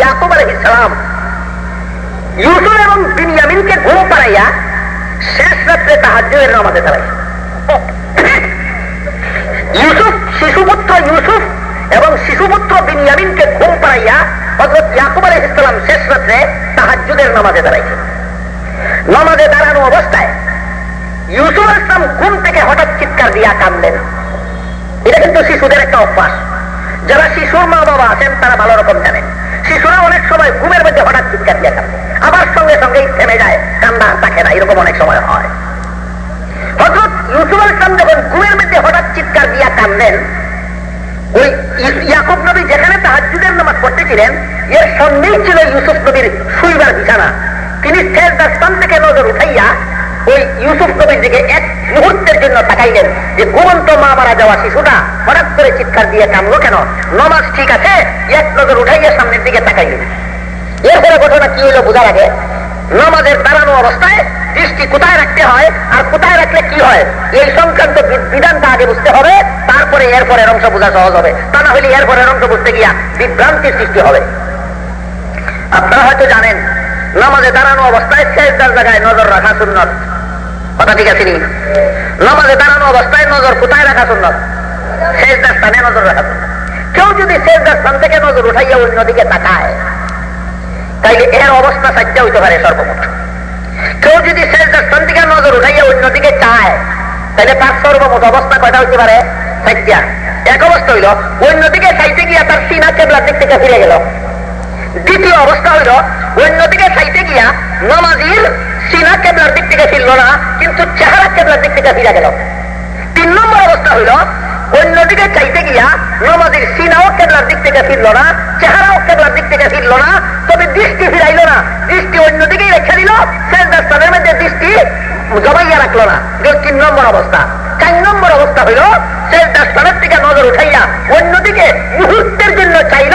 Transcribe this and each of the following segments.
ইয়াকুব আলহ ইসলাম ইউসুফ এবং বিনিয়ামিনকে ঘুম পাড়াইয়া শেষ রাত্রে তাহাজ্জুদের নামাজে দাঁড়াই ইউসুফ, শিশুপুত্র ইউসুফ এবং শিশুপুত্র বিনিয়ামিনকে ঘুম পাড়াইয়া হজরত ইয়াকুব আলহ ইসলাম শেষ রাত্রে তাহাজ্জুদের নামাজে দাঁড়াইছে। নামাজে দাঁড়ানো অবস্থায় ইউসুফ ইসলাম ঘুম থেকে হঠাৎ চিৎকার দিয়া কান্দেন এটা কিন্তু শিশুদের একটা অভ্যাস। যারা শিশুর মা বাবা আছেন, তারা ভালো রকম জানেন। শিশুরা অনেক সময় ঘুমের মধ্যে হঠাৎ চিৎকার দিয়ে কান্দে আবার সঙ্গে সঙ্গেই থেমে যায়, কান্না থাকে না, এরকম অনেক সময় হয়। হজরত ইউসুফ ইসলাম যখন ঘুমের মধ্যে হঠাৎ চিৎকার দিয়া কান্দেন ওই ইয়াকুব নবী যেখানে তাহাজুদের নামাজ পড়তেছিলেন, এর সঙ্গেই ছিল ইউসুফ নবীর শুইবার বিছানা। তিনি শেষ স্থান থেকে নজর উঠাইয়া ওই ইউসুফ নবীর দিকে এক মুহূর্তের জন্য তাকাইলেন যে ঘুমন্ত মা মারা যাওয়া শিশুটা হঠাৎ করে চিৎকার দিয়ে কামলো কেন? নমাজ ঠিক আছে? এক নজর উঠাইয়া সামনের দিকে তাকাইলেন। এরপরে ঘটনা কি হইল বোঝা লাগে নমাজের দাঁড়ানো অবস্থায় দৃষ্টি কোথায় রাখতে হয় আর কোথায় রাখলে কি হয়, এই সংক্রান্ত বিধানটা আগে বুঝতে হবে, তারপরে এরপরের অংশ বোঝা সহজ হবে। তা না হলে এরপরের অংশ বুঝতে গিয়া বিভ্রান্তির সৃষ্টি হবে। আপনারা হয়তো জানেন নামাজে দাঁড়ানো অবস্থায় শেষদার জায়গায় নজর রাখা সুন্নত। কথা ঠিক আছে নামাজে দাঁড়ানো অবস্থায় নজর কোথায় রাখা সুন্নত? শেষদার স্থানে নজর রাখা সুন্নত। কেউ যদি শেষদার স্থান থেকে নজর উঠাইয়া অন্যদিকে তাকায়, তাইলে এর অবস্থা সাজ্জা হইতে পারে সর্বমোট। কেউ যদি শেষদার স্থান থেকে নজর উঠাইয়া অন্যদিকে চায় তাহলে তার সর্বমোট অবস্থা কয়টা হইতে পারে? সাজ্জা। এক অবস্থা হইল, অন্যদিকে চাইতে গিয়া তার সিনা কেবলার দিক থেকে ফিরে গেল। দ্বিতীয় অবস্থা হইল, অন্যদিকে চাইতে গিয়া নমাজির সিনা কেবলার দিক থেকে ফিরল না, কিন্তু চেহারা কেবলার দিক থেকে ফিরে গেল। তিন নম্বর অবস্থা হইল, অন্যদিকে চাইতে গিয়া নমাজির সিনাও কেবলার দিক থেকে ফিরল না, চেহারাও কেবলার দিক থেকে ফিরল না, তবে দৃষ্টি ফিরাইল না। দৃষ্টি অন্যদিকেই রেখে দিল শেষ স্থানের মধ্যে দৃষ্টি জমাইয়া রাখল না। যে তিন নম্বর অবস্থা। চার নম্বর অবস্থা হইল শেষ স্থানের থেকে নজর উঠাইয়া অন্যদিকে মুহূর্তের জন্য চাইল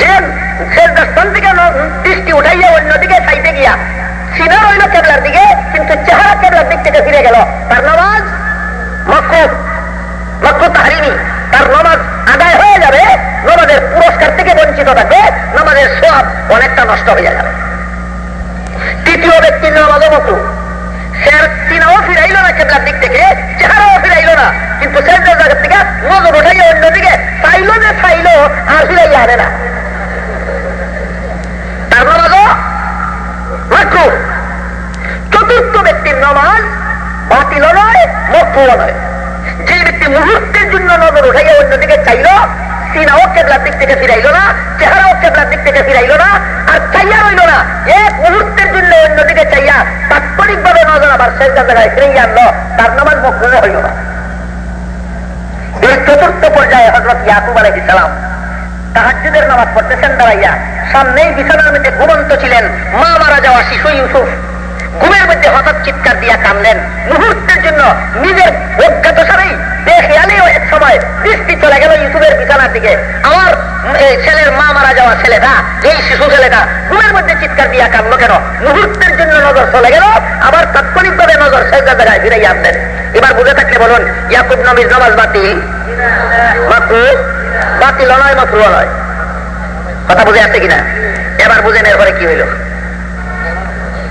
যে শেষদার থেকে দৃষ্টি উঠাইয়া অন্যদিকে সাইতে গিয়া সিনা রইল কেবলার দিকে, কিন্তু চেহারা কেবলার দিক থেকে ফিরে গেল। তার নামাজ মকুফ তাহারিনি তার নামাজ আদায় হয়ে যাবে, নামাজের পুরস্কার থেকে বঞ্চিত থাকবে, নামাজের সব অনেকটা নষ্ট হয়ে যাবে। তৃতীয় ব্যক্তির নামাজও মকুফ সে সিনাও ফিরাইল না কেবলার দিক থেকে, চেহারাও ফিরাইল না। কিন্তু শেষদার জায়গার থেকে নজর উঠাইয়া অন্যদিকে চাইল যে চাইল, আর ফিরাইয়া না। মাকরু চতুর্থ ব্যক্তির নামাজ বাতিল নয় নয়। যে ব্যক্তি মুহূর্তের জন্য নজর অন্যদিকে চাইল সিনাও কেবলার দিক থেকে ফিরাইল না, চেহারাও কেবলার দিক থেকে ফিরাইল না, আর চাইয়া রইল না, এক মুহূর্তের জন্য অন্যদিকে চাইয়া তাৎক্ষণিক ভাবে নজর আবার শেষ জায়গায় ফিরিয়ে আনলো, তার নামাজ মকুল হইল না। চতুর্থ পর্যায়ে হজরত ইয়াকুব আলহ ইসলাম তাহাজুদের নামাজ পড়তেছেন দাঁড়াইয়া। সামনেই বিছানার মধ্যে ঘুমন্ত ছিলেন মা মারা যাওয়া শিশু ইউসুফ। ঘুমের মধ্যে হঠাৎ চিৎকার দিয়া কামলেন মুহূর্তের জন্য নিজের অজ্ঞাত সারেই বেখেয়ালেও এক সময় দৃষ্টি চলে গেল ইউসুফের বিছানার দিকে। আমার ছেলের মা মারা যাওয়া ছেলেটা এই শিশু ছেলেটা ঘুমের মধ্যে চিৎকার দিয়া কামলো কেন? মুহূর্তের জন্য নজর চলে গেল, আবার তাৎক্ষণিক ভাবে নজর শেষ জায়গায় ফিরাই আনলেন। এবার বুঝে থাকলে বলুন, ইয়াকুব নবীর নামাজ বাতিল মাকরু বাতিল নয়, মাকরু নয়। কথা বুঝে আসছে কিনা? এবার বুঝেন এরপরে কি হইল?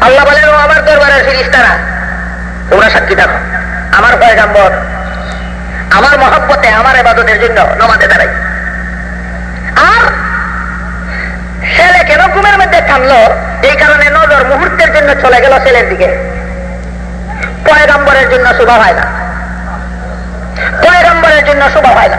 আল্লাহ বলেন আমার দরবারের ফিরিস্তারা, তোমরা সাক্ষী থাকো। আমার পয়গাম্বর আমার মহব্বতে, আমার এবাদতের জন্য নমাজে দাঁড়াই। আর ছেলে কেন ঘুমের মধ্যে কামলো এই কারণে নজর মুহূর্তের জন্য চলে গেল ছেলের দিকে। পয়গাম্বরের জন্য শুভ হয় না। পয়গম্বরের জন্য শুভ হয় না।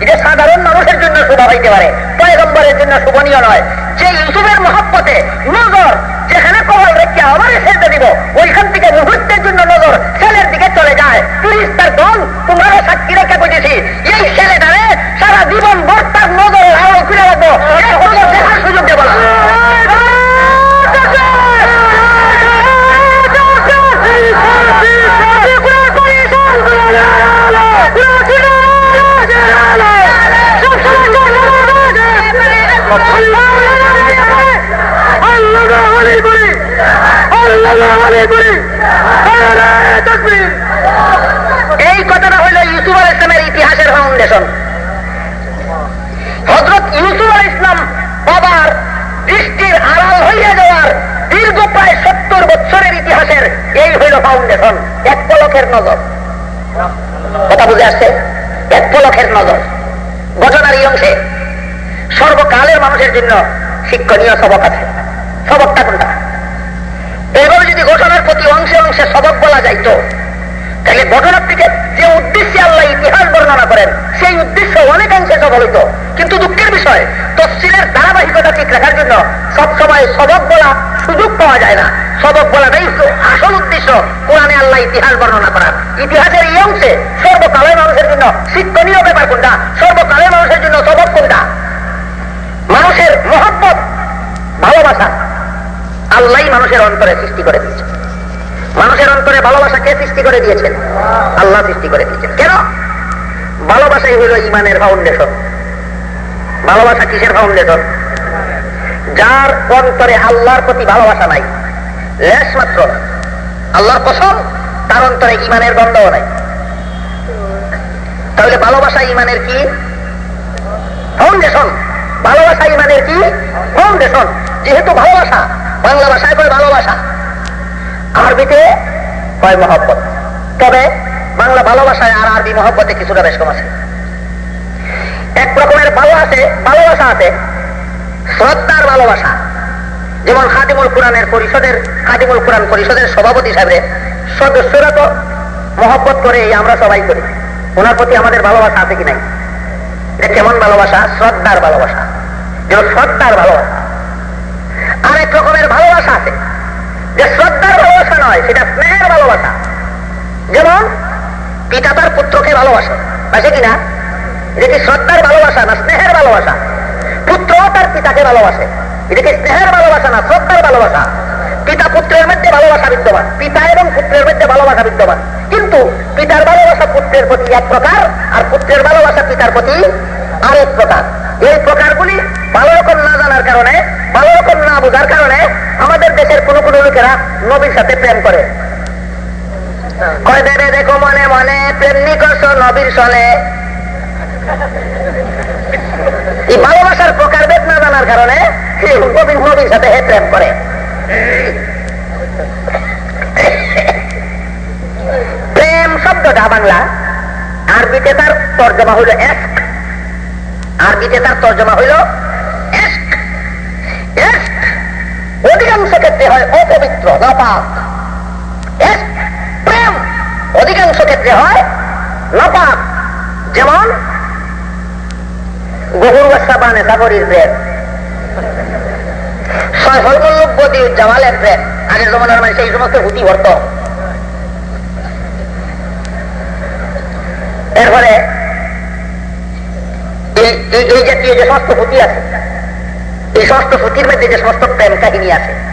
এটা সাধারণ মানুষের জন্য শুভ হইতে পারে, পয়গম্বরের জন্য শুভনীয় নয়। যে ইউসুফের মহব্বতে নজর যেখানে কবর রেখে আবার ছেড়ে দিব ওইখান থেকে মুহূর্তের জন্য নজর ছেলের দিকে চলে যায় পুলিশ তার দল তোমারও সাক্ষী রেখে বুঝেছি এই ছেলেটারে সারা জীবন বর্তার নজর আরও ফিরে রাখব দেখার সুযোগ দেবো না এই কথাটা হইল ইউসুফ আল ইসলামের ইতিহাসের ফাউন্ডেশন হজরত ইউসুফ আল ইসলাম বাবার দৃষ্টির আড়াল হইয়া যাওয়ার দীর্ঘ প্রায় সত্তর বছরের ইতিহাসের এই হইল ফাউন্ডেশন এক পলকের নজর। কথা বুঝে আসছে? এক পলকের নজর। ঘটনার এই অংশে সর্বকালের মানুষের জন্য শিক্ষণীয় সবক আছে। সবকটা কোনটা? এইভাবে যদি প্রতি অংশে অংশে সবক বলা যাইতো তাহলে ঘটনার থেকে যে উদ্দেশ্যে আল্লাহ ইতিহাস বর্ণনা করেন, সেই উদ্দেশ্য অনেকাংশে সফল হইত কিন্তু দুঃখের বিষয়, তফসিলের ধারাবাহিকতা ঠিক রাখার জন্য সব সময় সবক বলা সুযোগ পাওয়া যায় না। সবক বলাটাই আসল উদ্দেশ্য, কোরআনে আল্লাহ ইতিহাস বর্ণনা করার। ইতিহাসের এই অংশে সর্বকালের মানুষের জন্য শিক্ষণীয় ব্যাপার কোনটা? সর্বকালের মানুষের জন্য সবক কোনটা? মানুষের মহব্বত, ভালোবাসা আল্লাহ মানুষের অন্তরে সৃষ্টি করে দিয়েছে। মানুষের অন্তরে ভালোবাসা কে সৃষ্টি করে দিয়েছেন? আল্লাহ সৃষ্টি করে দিয়েছেন। কেন? ভালোবাসাই হইল ইমানের ফাউন্ডেশন ভালোবাসা কিসের ফাউন্ডেশন যার অন্তরে আল্লাহর প্রতি ভালোবাসা নাই মাত্র। আল্লাহর কসম, তার অন্তরে ইমানের গন্ধও নাই। তাহলে ভালোবাসা ইমানের কি? ফাউন্ডেশন ভালোবাসা ইমানের কি? ফাউন্ডেশন যেহেতু ভালোবাসা, বাংলা ভাষায় কয় ভালোবাসা? আরবিতে কয় মহব্বত। তবে বাংলা ভালোবাসায় আর আরবি মহব্বতে কিছুটা বেশ কম আছে। এক রকমের ভালো আছে ভালোবাসা আছে, শ্রদ্ধার ভালোবাসা যেমন খাদিমুল কোরআনের পরিষদের, খাদিমুল কোরআন পরিষদের সভাপতি সাহেবের সদস্যরা তো মহব্বত করে আমরা সবাই করি। ওনার প্রতি আমাদের ভালোবাসা আছে কি নাই? এটা কেমন ভালোবাসা শ্রদ্ধার ভালোবাসা যেমন শ্রদ্ধার ভালোবাসা আর এক রকমের ভালোবাসা আছে। যে শ্রদ্ধার ভালোবাসা নয়, সেটা স্নেহের ভালোবাসা। যেমন, পিতা তার পুত্রকে ভালোবাসে, বাসে কিনা? এটা কি শ্রদ্ধার ভালোবাসা না স্নেহের ভালোবাসা? পুত্র তার পিতাকে ভালোবাসে। এটা কি স্নেহের ভালোবাসা না শ্রদ্ধার ভালোবাসা? পিতা পুত্রের মধ্যে ভালোবাসা বিদ্যমান। পিতা এবং পুত্রের মধ্যে ভালোবাসা বিদ্যমান। কিন্তু পিতার ভালোবাসা পুত্রের প্রতি এক প্রকার, আর পুত্রের ভালোবাসা পিতার প্রতি আরেক প্রকার। এই প্রকারগুলি ভালো রকম না জানার কারণে, ভালো রকম না বোঝার কারণে আমাদের দেশের কোন কোন লোকেরা নবীর সাথে প্রেম করে। দেখো মনে মনে প্রেম নিকষ নবীর সনে। এই ভালোবাসার প্রকারভেদ না জানার কারণে নবীর নবীর সাথে হে প্রেম করে। প্রেম শব্দটা বাংলা। আরবিতে তার তর্জমা হইল এস্ক। আরবিতে তার তর্জমা হইল এস্ক এস্ক অধিকাংশ ক্ষেত্রে হয় অপবিত্র, নাপাক। প্রেম অধিকাংশ ক্ষেত্রে হয় নাপাক। যেমন, গহুর বাসা বানে সাগরির প্রেম। প্রেম। মানে ভর্ত এরপরে, এই যে সমস্ত আছে, এই সমস্ত মধ্যে যে সমস্ত প্রেম কাহিনী আছে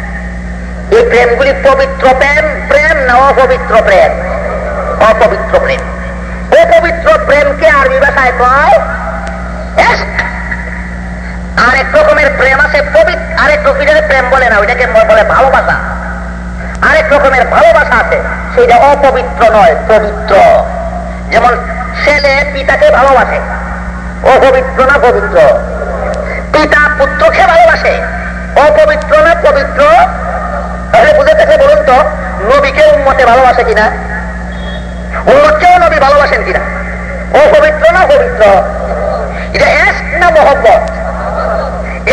এই প্রেমগুলি পবিত্র প্রেম প্রেম না অপবিত্র প্রেম? অপবিত্র প্রেম। অপবিত্র প্রেমকে আরবি ভাষায় কয় আরেক রকমের প্রেম আছে পবিত্র, আরেক রকমের প্রেম বলে না, ওইটাকে বলে ভালোবাসা। আরেক রকমের ভালোবাসা আছে সেটা অপবিত্র নয়, পবিত্র। যেমন ছেলে পিতাকে ভালোবাসে, অপবিত্র না পবিত্র? পিতা পুত্রকে ভালোবাসে, অপবিত্র না পবিত্র তাহলে বুঝেতেছে বলুন তো উন্মতে ভালোবাসে কিনা? উন্মতকেও নবী ভালোবাসেন কিনা? অপবিত্র না পবিত্র? এটা এস্ক না মোহব্বত?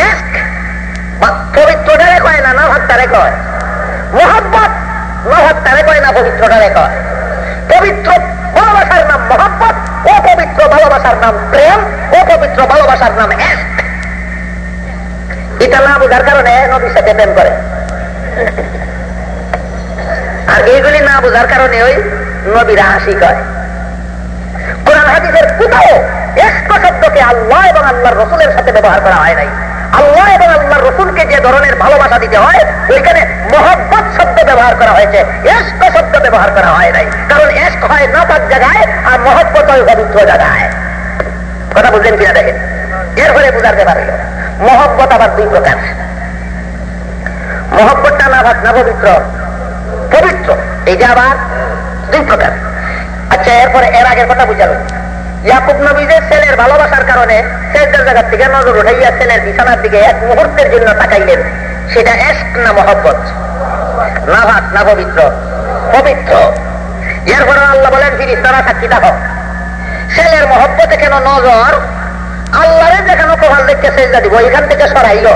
এস্ক? পবিত্রটারে কয় না না ভাত্তারে কয়? মোহব্বত মহাত্মারে কয় না পবিত্রটারে কয়? পবিত্র ভালোবাসার নাম মহাব্বত, অপবিত্র ভালোবাসার নাম প্রেম, অপবিত্র ভালোবাসার নাম এস্ক। এটা না বোঝার কারণে নবীর সাথে প্রেম করে। আর এইগুলি না বোঝার কারণে ওই নবীরা হাসি করে। কোরআন হাদিসের কোথাও এস্ক শব্দকে আল্লাহ এবং আল্লাহর রসুলের সাথে ব্যবহার করা হয় নাই। আল্লাহ এবং আল্লাহর রসুলকে যে ধরনের ভালোবাসা দিতে হয়, ওইখানে মহব্বত শব্দ ব্যবহার করা হয়েছে। এস্ক শব্দ ব্যবহার করা হয় নাই। কারণ এস্ক হয় নাপাক জায়গায় আর মহব্বত হয় পবিত্র জায়গায়। কথা বুঝলেন কিনা দেখেন? এর ফলে বুঝার ব্যাপার হলো, মহব্বত আবার দুই প্রকার। মহব্বতটা না ভাত না পবিত্র? পবিত্র। যে আবার দুই প্রকার। আচ্ছা এরপরে এর আগের কথা বুঝালো। ইয়াকুব নবী যে ছেলের ভালোবাসার কারণে জায়গার থেকে নজর উঠাইয়া ছেলের বিছানার দিকে এক মুহূর্তের জন্য তাকাইলেন। সেটা এস্ক না মহব্বত? না ভাত না পবিত্র? পবিত্র। এরপরে আল্লাহ বলেন ফিরিস তারা সাক্ষী দেখো। ছেলের মহব্বতে কেন নজর যেখানে কোহাল দেখতে সেজদা দিব। এখান থেকে সরাইল।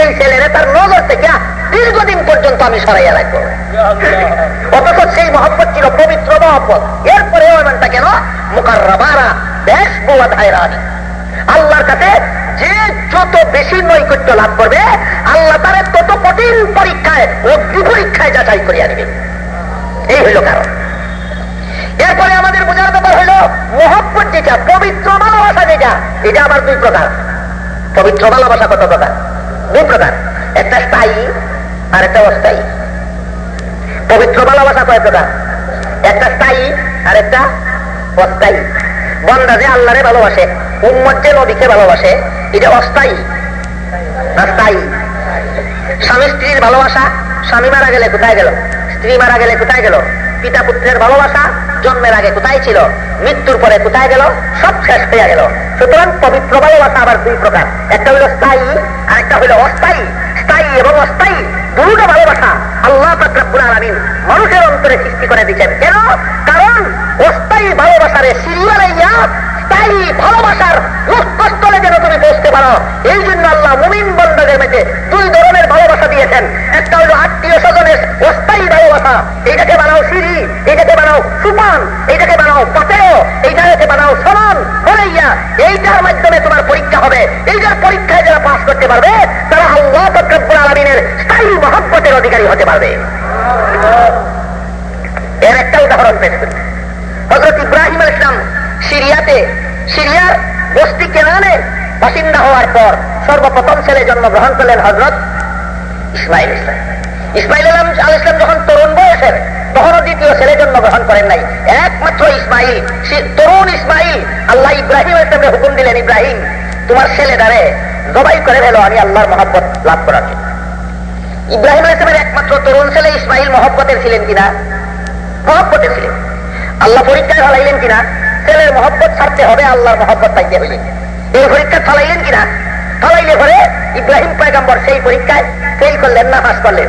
এই ছেলেরে তার নজর থেকে দীর্ঘদিন পর্যন্ত আমি সরাইয়া রাখব। অথচ সেই মহব্বত ছিল পবিত্র মহব্বত। এরপরে এমনটা কেন? মুকাররাবারা বেশ বোয়া ধায়রানি আল্লাহর কাছে যে যত বেশি নৈকট্য লাভ করবে, আল্লাহ তারে তত কঠিন পরীক্ষায়, অগ্নি পরীক্ষায় যাচাই করিয়া নেবে। এই হইল কারণ। এরপরে আমাদের বোঝার ব্যাপার এটা আবার দুই প্রকার পবিত্র ভালোবাসা কত প্রকার দুই প্রকার একটা স্থায়ী আর একটা অস্থায়ী। পবিত্র ভালোবাসা কয় প্রকার একটা স্থায়ী আর একটা অস্থায়ী। বন্দা যে আল্লাহরে ভালোবাসে, উম্মত যে নদীকে ভালোবাসে, এটা অস্থায়ী না স্থায়ী? স্বামী স্ত্রীর ভালোবাসা স্বামী মারা গেলে কোথায় গেল? স্ত্রী মারা গেলে কোথায় গেল? পিতা পুত্রের ভালোবাসা জন্মের আগে কোথায় ছিল, মৃত্যুর পরে কোথায় গেল, সব শেষ হয়ে গেল। সুতরাং পবিত্র ভালোবাসা আবার দুই প্রকার। একটা হইল স্থায়ী আর একটা হইল অস্থায়ী। স্থায়ী এবং অস্থায়ী দুটো ভালোবাসা আল্লাহ আলামিন মানুষের অন্তরে সৃষ্টি করে দিচ্ছেন কেন? কারণ অস্থায়ী ভালোবাসারে সিরিয়ালাইয়া স্থায়ী ভালোবাসার লক্ষ্যস্থলে যেন তুমি পৌঁছতে পারো, এই জন্য আল্লাহ মুমিন বন্ধদের মেঝে দুই ধরনের ভালোবাসা দিয়েছেন। একটা হলো আত্মীয় স্বজনের অস্থায়ী ভালোবাসা, এইটাকে বানাও সিঁড়ি এইটাকে বানাও সুপান এইটাকে বানাও পাতেও এইটাকে বানাও সমান হরাইয়া এইটার মাধ্যমে তোমার পরীক্ষা হবে। এইটার পরীক্ষায় যারা পাস করতে পারবে, তারা আল্লাহ তকরবুল আলমিনের স্থায়ী মহব্বতের অধিকারী হতে পারবে। এর একটা উদাহরণ পেশ করি। হজরত ইব্রাহিম আল ইসলাম সিরিয়াতে, সিরিয়ার বস্তি কেনানে বাসিন্দা হওয়ার পর সর্বপ্রথম ছেলে জন্মগ্রহণ করলেন হজরত ইসমাইল ইসলাম ইসমাইল আল ইসলাম যখন তরুণ বয়সের তখনও দ্বিতীয় ছেলে জন্মগ্রহণ করেন নাই। একমাত্র ইসমাইল তরুণ ইসমাইল। আল্লাহ ইব্রাহিম ইসলামকে হুকুম দিলেন, ইব্রাহিম, তোমার ছেলে দ্বারে জবাই করে ফেলো, আমি আল্লাহর মহব্বত লাভ করার ইব্রাহিম ইসলামের একমাত্র তরুণ ছেলে ইসমাইল মহব্বতের ছিলেন কিনা? মহব্বতের ছিলেন। আল্লাহ পরীক্ষায় ফলাইলেন কিনা? ছেলের মহব্বত ছাড়তে হবে, আল্লাহর মহব্বত পাইতে হইলেন এই পরীক্ষা ফলাইলেন কিনা? ফলাইলে পরে ইব্রাহিম পয়গম্বর সেই পরীক্ষায় ফেল করলেন না পাস করলেন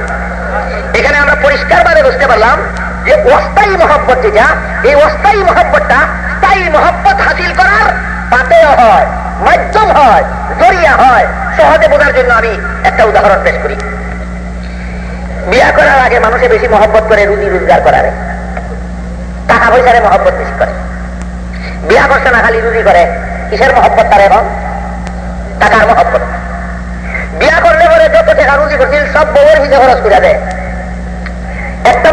এখানে আমরা পরিষ্কার ভাবে বুঝতে পারলাম যে অস্থায়ী মহব্বত যেটা, এই অস্থায়ী মহব্বতটা স্থায়ী মহব্বত হাসিল করার পাতেও হয়, মাধ্যম হয়, জরিয়া হয়। সহজে বোঝার জন্য আমি একটা উদাহরণ পেশ করি। বিয়া করার আগে মানুষে বেশি মহব্বত করে রুজি রোজগার করার। টাকা পয়সারে মহব্বত বেশি করে। বিয়া করছে না, খালি রুজি করে। কিসের মহব্বত তার এবং টাকার মহব্বত। বিয়া করলে পরে যত টাকা রুজি করছিল, সব বউয়ের হিসেবে খরচ করে দেয়।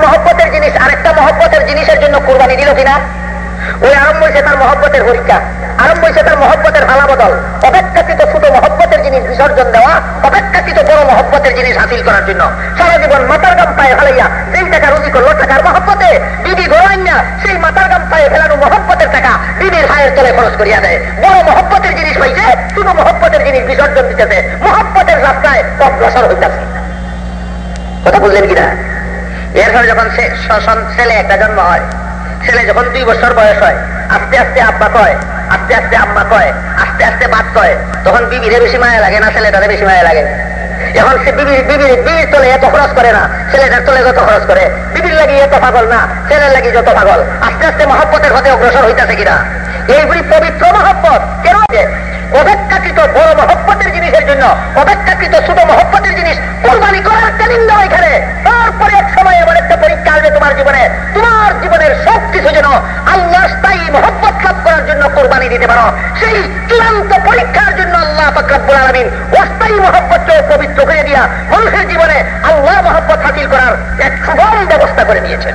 মহব্বতের জিনিস, আরেকটা মহব্বতের জিনিসের জন্য কোরবানি দিল কিনা? ওই আরম্ভ হয়েছে তার মহব্বতের পরীক্ষা। আরম্ভ হয়েছে তার মহব্বতের ভালা বদল। অপেক্ষাকৃত ছোট মহব্বতের জিনিস বিসর্জন দেওয়া, অপেক্ষাকৃত বড় মহব্বতের জিনিস হাসিল করার জন্য। সারা জীবন মাতার গাম পায়ে ফেলাইয়া যেই টাকা রুজি করল, টাকার মহব্বতে বিবি গোড়াইয়া সেই মাতার গাম পায়ে ফেলানো মহব্বতের টাকা বিবির ভাইয়ের তলে খরচ করিয়া দেয়। বড় মহব্বতের জিনিস হয়েছে শুধু মহব্বতের জিনিস বিসর্জন দিতেছে। মহব্বতের রাস্তায় অগ্রসর হইতেছে। কথা বললেন কিনা? এরপরে যখন ছেলে একটা জন্ম হয়, ছেলে যখন দুই বছর বয়স হয়, আস্তে আস্তে আব্বা কয় আস্তে আস্তে আম্মা কয়, আস্তে আস্তে বাদ কয়, তখন বিবিরে বেশি মায়া লাগে না, ছেলেটারে বেশি মায়া লাগে। এখন সে বিবির বিবির বিবির তলে এত খরচ করে না, ছেলেটার তলে যত খরচ করে, বিবির লাগি এত পাগল না, ছেলের লাগি যত পাগল, আস্তে আস্তে মহব্বতের হতে অগ্রসর হইতেছে কিনা? এইগুলি পবিত্র মহব্বত, কেন অপেক্ষাকৃত বড় মহব্বতের জিনিসের জন্য, অপেক্ষাকৃত ছোট মহব্বতের জিনিস কোরবানি করার ট্রেনিং দাও এখানে। তারপরে এক সময় এবার একটা পরীক্ষা আসবে তোমার জীবনে, তোমার জীবনের সব কিছু যেন আল্লাহ স্থায়ী মহব্বত লাভ করার জন্য কোরবানি দিতে পারো। সেই চূড়ান্ত পরীক্ষার জন্য আল্লাহ ফাকরাবুল আলমিন অস্থায়ী মহব্বতকে পবিত্র করে দিয়া মানুষের জীবনে আল্লাহ মহব্বত হাসিল করার এক সুগম ব্যবস্থা করে দিয়েছেন।